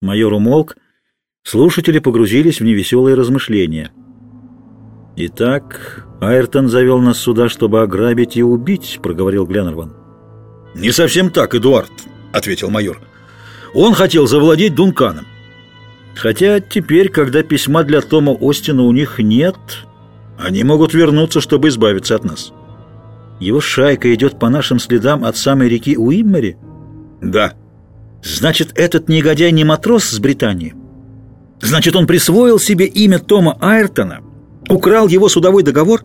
Майор умолк. Слушатели погрузились в невеселые размышления. «Итак, Айртон завел нас сюда, чтобы ограбить и убить», — проговорил Гленнерван. «Не совсем так, Эдуард», — ответил майор. «Он хотел завладеть Дунканом. Хотя теперь, когда письма для Тома Остина у них нет, они могут вернуться, чтобы избавиться от нас. Его шайка идет по нашим следам от самой реки Уиммери?» «Да». «Значит, этот негодяй не матрос с Британии?» «Значит, он присвоил себе имя Тома Айртона, украл его судовой договор,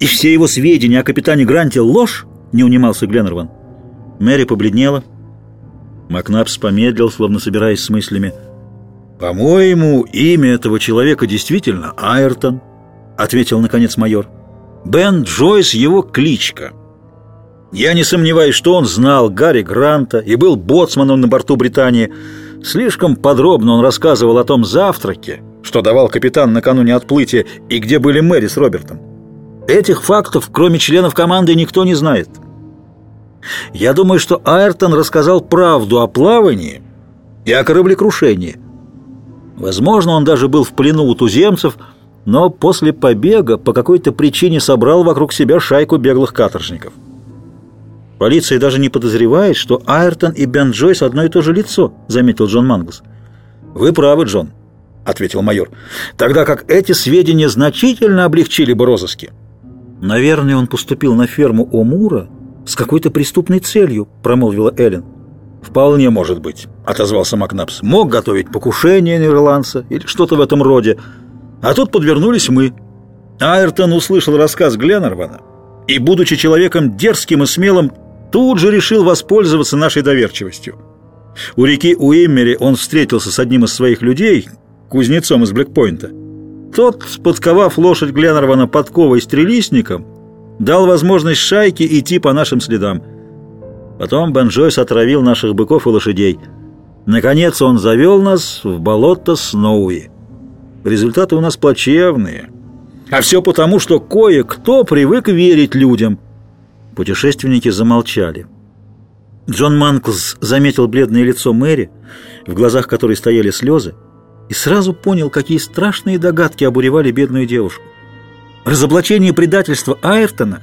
и все его сведения о капитане Гранте — ложь?» — не унимался Гленнерван. Мэри побледнела. Макнапс помедлил, словно собираясь с мыслями. «По-моему, имя этого человека действительно Айртон», — ответил, наконец, майор. «Бен Джойс — его кличка. Я не сомневаюсь, что он знал Гарри Гранта и был боцманом на борту Британии. Слишком подробно он рассказывал о том завтраке, что давал капитан накануне отплытия, и где были Мэри с Робертом. Этих фактов, кроме членов команды, никто не знает». Я думаю, что Айртон рассказал правду о плавании и о кораблекрушении. Возможно, он даже был в плену у туземцев, но после побега по какой-то причине собрал вокруг себя шайку беглых каторжников. «Полиция даже не подозревает, что Айртон и Бен Джойс одно и то же лицо», — заметил Джон Мангус. «Вы правы, Джон», — ответил майор, «тогда как эти сведения значительно облегчили бы розыски». «Наверное, он поступил на ферму Омура с какой-то преступной целью», — промолвила Эллен. «Вполне может быть», — отозвался Макнапс. «Мог готовить покушение на ирландца или что-то в этом роде. А тут подвернулись мы». Айртон услышал рассказ Гленнервана и, будучи человеком дерзким и смелым, тут же решил воспользоваться нашей доверчивостью. У реки Уиммери он встретился с одним из своих людей, кузнецом из Блэкпойнта. Тот, подковав лошадь Гленнервана подковой с дал возможность шайке идти по нашим следам. Потом Бен Джойс отравил наших быков и лошадей. Наконец он завел нас в болото Сноуи. Результаты у нас плачевные. А все потому, что кое-кто привык верить людям. Путешественники замолчали. Джон Манклс заметил бледное лицо Мэри, в глазах которой стояли слезы, и сразу понял, какие страшные догадки обуревали бедную девушку. Разоблачение предательства Айртона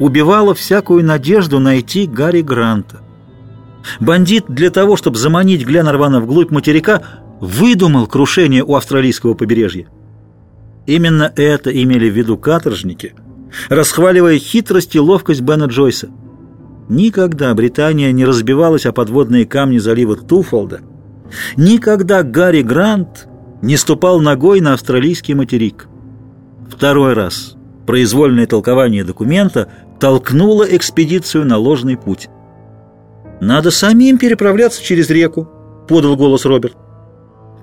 убивало всякую надежду найти Гарри Гранта. Бандит для того, чтобы заманить Гленнервана вглубь материка, выдумал крушение у австралийского побережья. Именно это имели в виду каторжники, расхваливая хитрость и ловкость Бена Джойса. Никогда Британия не разбивалась о подводные камни залива Туфолда. Никогда Гарри Грант не ступал ногой на австралийский материк. Второй раз произвольное толкование документа толкнуло экспедицию на ложный путь. «Надо самим переправляться через реку», — подал голос Роберт.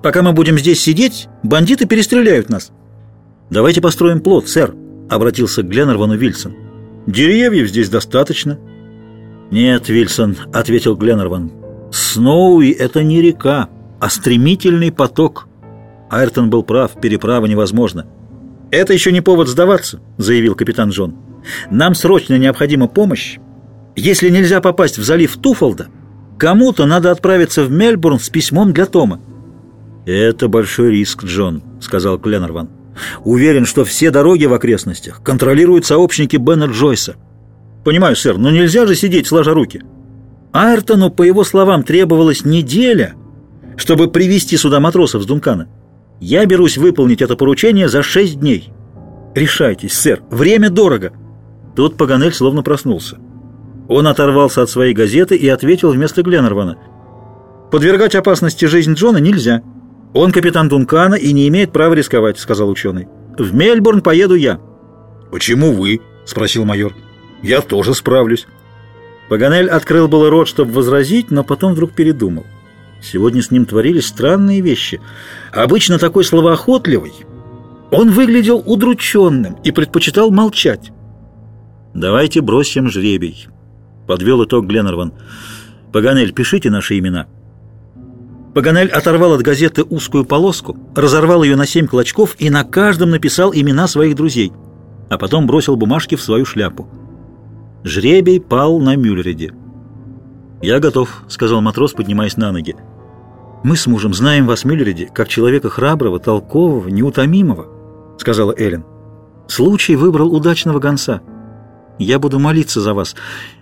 «Пока мы будем здесь сидеть, бандиты перестреляют нас». «Давайте построим плот, сэр», — обратился к Гленнервану Вильсон. «Деревьев здесь достаточно». «Нет, Вильсон», — ответил Гленнерван. «Сноуи — это не река, а стремительный поток». Айртон был прав, переправа невозможна. «Это еще не повод сдаваться», — заявил капитан Джон. «Нам срочно необходима помощь. Если нельзя попасть в залив Туфолда, кому-то надо отправиться в Мельбурн с письмом для Тома». «Это большой риск, Джон», — сказал Кленнерван. «Уверен, что все дороги в окрестностях контролируют сообщники Бена Джойса». «Понимаю, сэр, но нельзя же сидеть сложа руки». Айртону, по его словам, требовалась неделя, чтобы привести сюда матросов с Дункана. Я берусь выполнить это поручение за шесть дней. Решайтесь, сэр, время дорого. Тут Паганель словно проснулся. Он оторвался от своей газеты и ответил вместо Гленнервана. «Подвергать опасности жизнь Джона нельзя. Он капитан Дункана и не имеет права рисковать», — сказал ученый. «В Мельбурн поеду я». «Почему вы?» — спросил майор. «Я тоже справлюсь». Паганель открыл было рот, чтобы возразить, но потом вдруг передумал. Сегодня с ним творились странные вещи. Обычно такой словоохотливый. Он выглядел удрученным и предпочитал молчать. «Давайте бросим жребий», — подвел итог Гленнерван. «Паганель, пишите наши имена». Паганель оторвал от газеты узкую полоску, разорвал ее на семь клочков и на каждом написал имена своих друзей, а потом бросил бумажки в свою шляпу. Жребий пал на Мюллериде. «Я готов», — сказал матрос, поднимаясь на ноги. «Мы с мужем знаем вас, Мюллериди, как человека храброго, толкового, неутомимого», — сказала Эллен. «Случай выбрал удачного гонца. Я буду молиться за вас.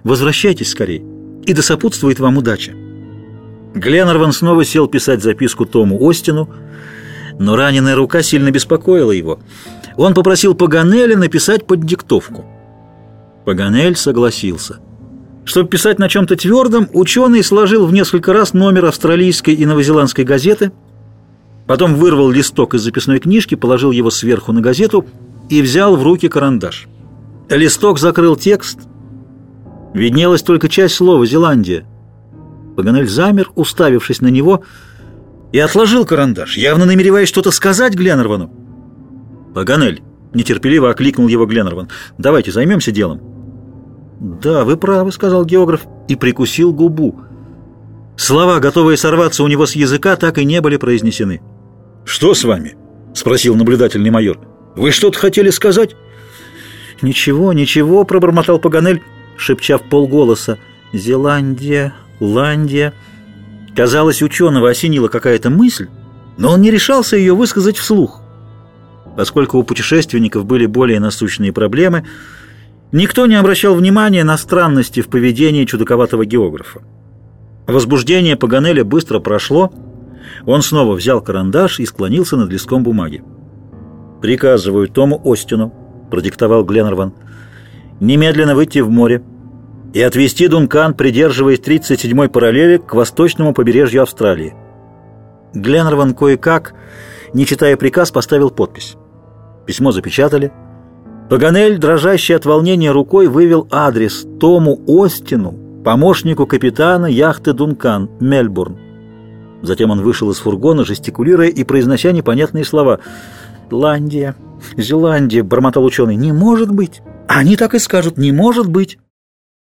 Возвращайтесь скорее, и да сопутствует вам удача». Гленнерван снова сел писать записку Тому Остину, но раненая рука сильно беспокоила его. Он попросил Паганеля написать под диктовку. Паганель согласился. Чтобы писать на чем-то твердом, ученый сложил в несколько раз номер австралийской и новозеландской газеты, потом вырвал листок из записной книжки, положил его сверху на газету и взял в руки карандаш. Листок закрыл текст. Виднелась только часть слова «Зеландия». Паганель замер, уставившись на него, и отложил карандаш, явно намереваясь что-то сказать Гленнервану. «Паганель!» — нетерпеливо окликнул его Гленнерван. «Давайте займемся делом». «Да, вы правы», — сказал географ и прикусил губу. Слова, готовые сорваться у него с языка, так и не были произнесены. «Что с вами?» — спросил наблюдательный майор. «Вы что-то хотели сказать?» «Ничего, ничего», — пробормотал Паганель, шепча в полголоса. «Зеландия, Ландия». Казалось, ученого осенила какая-то мысль, но он не решался ее высказать вслух. Поскольку у путешественников были более насущные проблемы — Никто не обращал внимания на странности в поведении чудаковатого географа. Возбуждение Паганеля быстро прошло, он снова взял карандаш и склонился над листком бумаги. «Приказываю Тому Остину», — продиктовал Гленнерван, — «немедленно выйти в море и отвести Дункан, придерживаясь 37-й параллели к восточному побережью Австралии». Гленнерван кое-как, не читая приказ, поставил подпись. Письмо запечатали — Паганель, дрожащий от волнения рукой, вывел адрес Тому Остину, помощнику капитана яхты «Дункан», Мельбурн. Затем он вышел из фургона, жестикулируя и произнося непонятные слова. «Ландия, Зеландия», — бормотал ученый, — «не может быть! Они так и скажут, не может быть!»